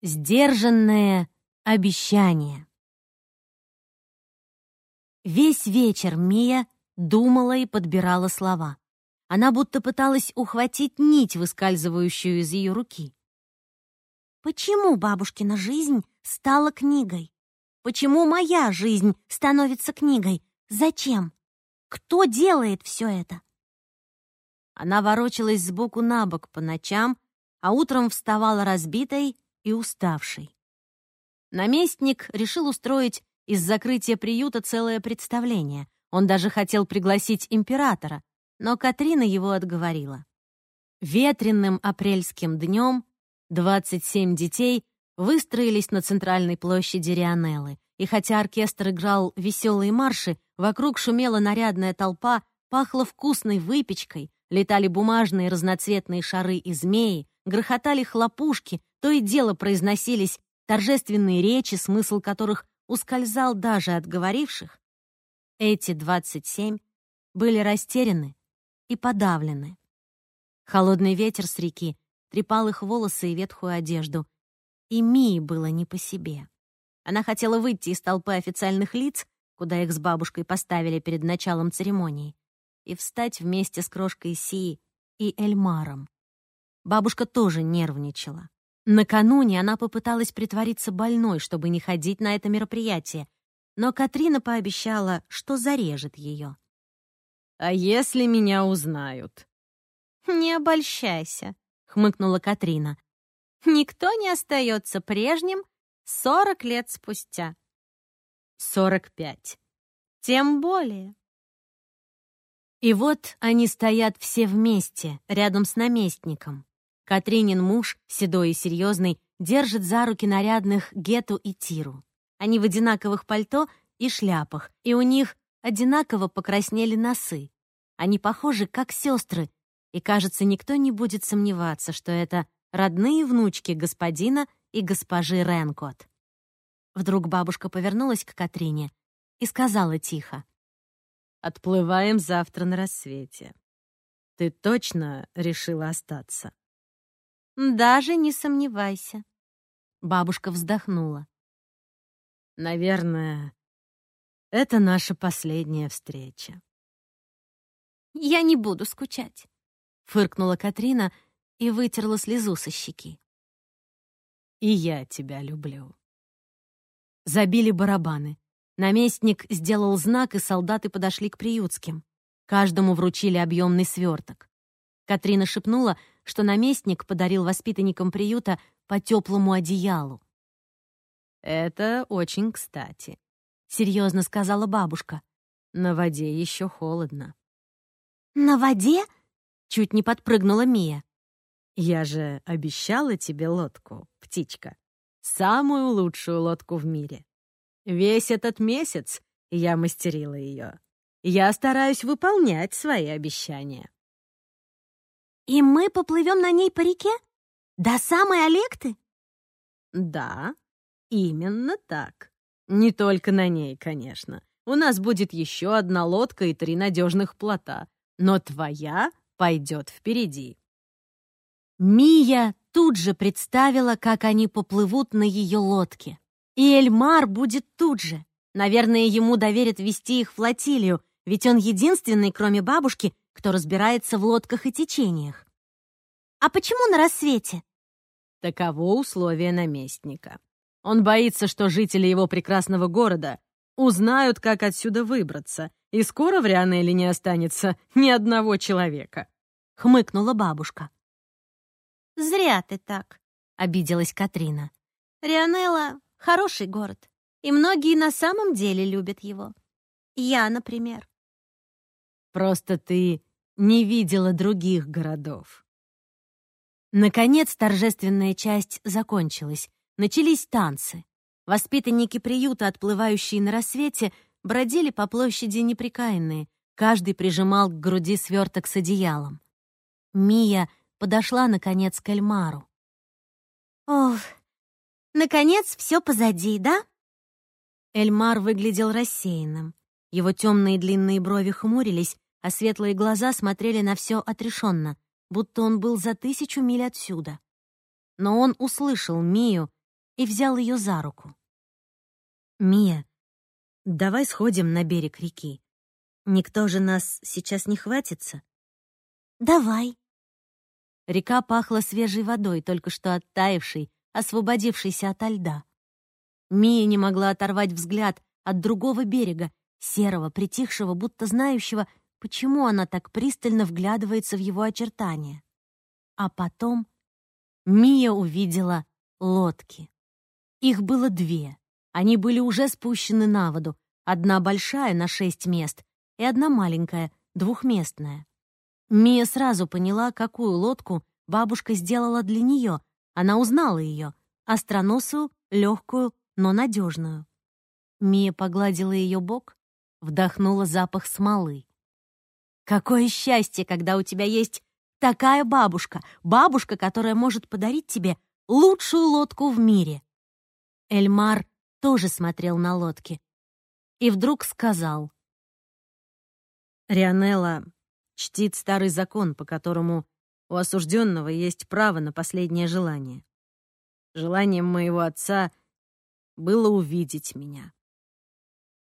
Сдержанное обещание. Весь вечер Мия думала и подбирала слова. Она будто пыталась ухватить нить, выскальзывающую из ее руки. Почему бабушкина жизнь стала книгой? Почему моя жизнь становится книгой? Зачем? Кто делает все это? Она ворочалась сбоку на бок по ночам, а утром вставала разбитой и уставшей. Наместник решил устроить из закрытия приюта целое представление. Он даже хотел пригласить императора, но Катрина его отговорила. Ветренным апрельским днем 27 детей выстроились на центральной площади Рионеллы, и хотя оркестр играл веселые марши, вокруг шумела нарядная толпа, пахло вкусной выпечкой, летали бумажные разноцветные шары и змеи, грохотали хлопушки, то и дело произносились торжественные речи, смысл которых ускользал даже от говоривших. Эти двадцать семь были растеряны и подавлены. Холодный ветер с реки трепал их волосы и ветхую одежду, и Мии было не по себе. Она хотела выйти из толпы официальных лиц, куда их с бабушкой поставили перед началом церемонии, и встать вместе с крошкой Си и Эльмаром. Бабушка тоже нервничала. Накануне она попыталась притвориться больной, чтобы не ходить на это мероприятие, но Катрина пообещала, что зарежет ее. «А если меня узнают?» «Не обольщайся», — хмыкнула Катрина. «Никто не остается прежним сорок лет спустя». «Сорок пять». «Тем более». И вот они стоят все вместе, рядом с наместником. Катринин муж, седой и серьезный, держит за руки нарядных Гету и Тиру. Они в одинаковых пальто и шляпах, и у них одинаково покраснели носы. Они похожи как сестры, и, кажется, никто не будет сомневаться, что это родные внучки господина и госпожи Ренкот. Вдруг бабушка повернулась к Катрине и сказала тихо. «Отплываем завтра на рассвете. Ты точно решила остаться?» Даже не сомневайся. Бабушка вздохнула. Наверное, это наша последняя встреча. Я не буду скучать, фыркнула Катрина и вытерла слезу со щеки. И я тебя люблю. Забили барабаны. Наместник сделал знак, и солдаты подошли к приютским. Каждому вручили объемный сверток. Катрина шепнула, что наместник подарил воспитанникам приюта по теплому одеялу. «Это очень кстати», — серьезно сказала бабушка. «На воде еще холодно». «На воде?» — чуть не подпрыгнула Мия. «Я же обещала тебе лодку, птичка. Самую лучшую лодку в мире. Весь этот месяц я мастерила ее. Я стараюсь выполнять свои обещания». «И мы поплывем на ней по реке? До самой Олекты?» «Да, именно так. Не только на ней, конечно. У нас будет еще одна лодка и три надежных плота, но твоя пойдет впереди». Мия тут же представила, как они поплывут на ее лодке. И Эльмар будет тут же. Наверное, ему доверят вести их флотилию, ведь он единственный, кроме бабушки, кто разбирается в лодках и течениях. А почему на рассвете? Таково условие наместника. Он боится, что жители его прекрасного города узнают, как отсюда выбраться, и скоро в Рионелле не останется ни одного человека. Хмыкнула бабушка. «Зря ты так», — обиделась Катрина. «Рионелла — хороший город, и многие на самом деле любят его. Я, например. Просто ты не видела других городов. Наконец торжественная часть закончилась. Начались танцы. Воспитанники приюта, отплывающие на рассвете, бродили по площади неприкаянные. Каждый прижимал к груди сверток с одеялом. Мия подошла, наконец, к Эльмару. «Ох, наконец все позади, да?» Эльмар выглядел рассеянным. Его темные длинные брови хмурились, а светлые глаза смотрели на все отрешенно, будто он был за тысячу миль отсюда. Но он услышал Мию и взял ее за руку. «Мия, давай сходим на берег реки. Никто же нас сейчас не хватится?» «Давай». Река пахла свежей водой, только что оттаившей, освободившейся ото льда. Мия не могла оторвать взгляд от другого берега, серого, притихшего, будто знающего, почему она так пристально вглядывается в его очертания. А потом Мия увидела лодки. Их было две. Они были уже спущены на воду. Одна большая на шесть мест и одна маленькая, двухместная. Мия сразу поняла, какую лодку бабушка сделала для нее. Она узнала ее, остроносую, легкую, но надежную. Мия погладила ее бок, вдохнула запах смолы. Какое счастье, когда у тебя есть такая бабушка, бабушка, которая может подарить тебе лучшую лодку в мире. Эльмар тоже смотрел на лодки и вдруг сказал. Рионелла чтит старый закон, по которому у осужденного есть право на последнее желание. Желанием моего отца было увидеть меня.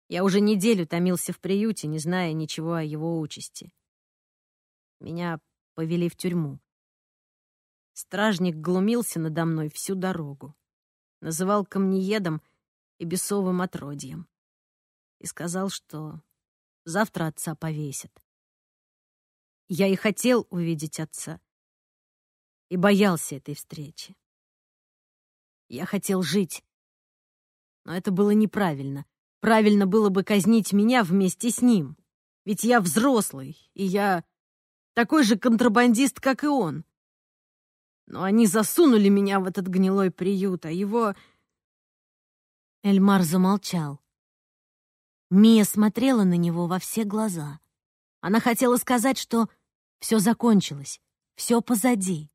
Я уже неделю томился в приюте, не зная ничего о его участи. Меня повели в тюрьму. Стражник глумился надо мной всю дорогу. Называл камнеедом и бесовым отродьем. И сказал, что завтра отца повесят. Я и хотел увидеть отца. И боялся этой встречи. Я хотел жить. Но это было неправильно. Правильно было бы казнить меня вместе с ним. Ведь я взрослый, и я такой же контрабандист, как и он. Но они засунули меня в этот гнилой приют, а его... Эльмар замолчал. Мия смотрела на него во все глаза. Она хотела сказать, что все закончилось, все позади.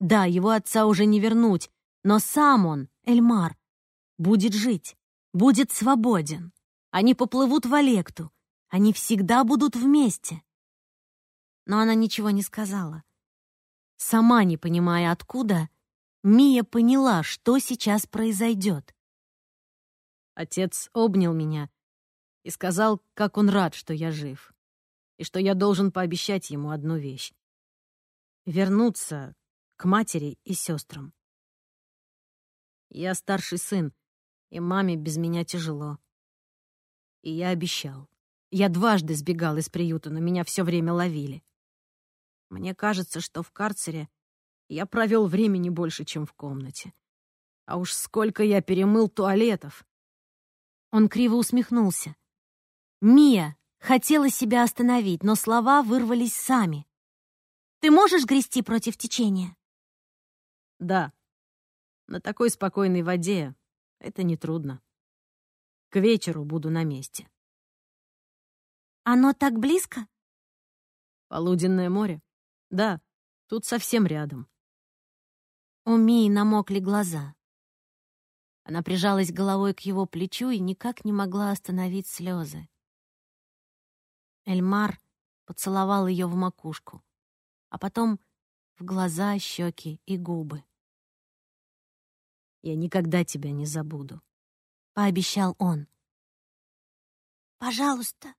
Да, его отца уже не вернуть, но сам он, Эльмар, будет жить будет свободен. Они поплывут в Олекту. Они всегда будут вместе. Но она ничего не сказала. Сама не понимая откуда, Мия поняла, что сейчас произойдет. Отец обнял меня и сказал, как он рад, что я жив, и что я должен пообещать ему одну вещь — вернуться к матери и сестрам. Я старший сын, и маме без меня тяжело. И я обещал. Я дважды сбегал из приюта, но меня все время ловили. Мне кажется, что в карцере я провел времени больше, чем в комнате. А уж сколько я перемыл туалетов. Он криво усмехнулся. Мия хотела себя остановить, но слова вырвались сами. «Ты можешь грести против течения?» «Да. На такой спокойной воде это нетрудно. К вечеру буду на месте. Оно так близко? Полуденное море? Да, тут совсем рядом. У Мии намокли глаза. Она прижалась головой к его плечу и никак не могла остановить слезы. Эльмар поцеловал ее в макушку, а потом в глаза, щеки и губы. Я никогда тебя не забуду», — пообещал он. «Пожалуйста,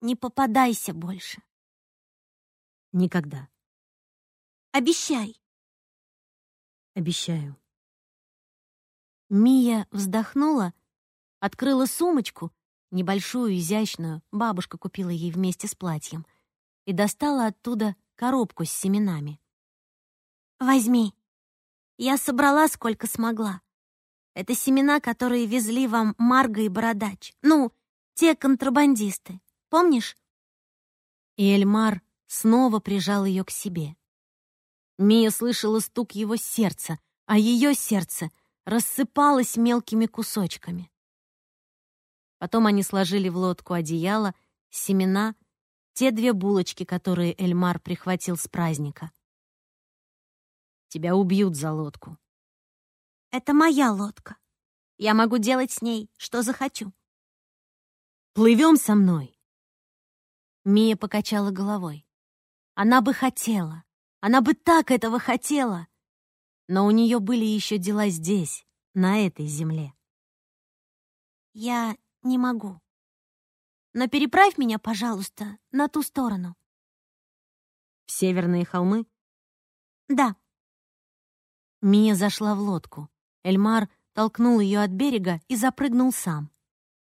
не попадайся больше». «Никогда». «Обещай». «Обещаю». Мия вздохнула, открыла сумочку, небольшую, изящную, бабушка купила ей вместе с платьем, и достала оттуда коробку с семенами. «Возьми», я собрала сколько смогла. Это семена, которые везли вам Марга и Бородач. Ну, те контрабандисты. Помнишь? И Эльмар снова прижал ее к себе. Мия слышала стук его сердца, а ее сердце рассыпалось мелкими кусочками. Потом они сложили в лодку одеяло, семена, те две булочки, которые Эльмар прихватил с праздника. Тебя убьют за лодку. Это моя лодка. Я могу делать с ней, что захочу. Плывем со мной. Мия покачала головой. Она бы хотела. Она бы так этого хотела. Но у нее были еще дела здесь, на этой земле. Я не могу. Но переправь меня, пожалуйста, на ту сторону. В северные холмы? Да. Мия зашла в лодку. Эльмар толкнул ее от берега и запрыгнул сам.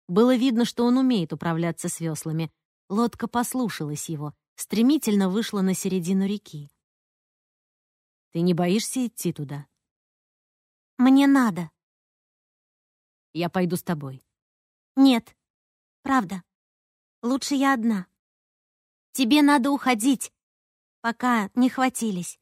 Было видно, что он умеет управляться с веслами. Лодка послушалась его, стремительно вышла на середину реки. «Ты не боишься идти туда?» «Мне надо». «Я пойду с тобой». «Нет, правда. Лучше я одна. Тебе надо уходить, пока не хватились.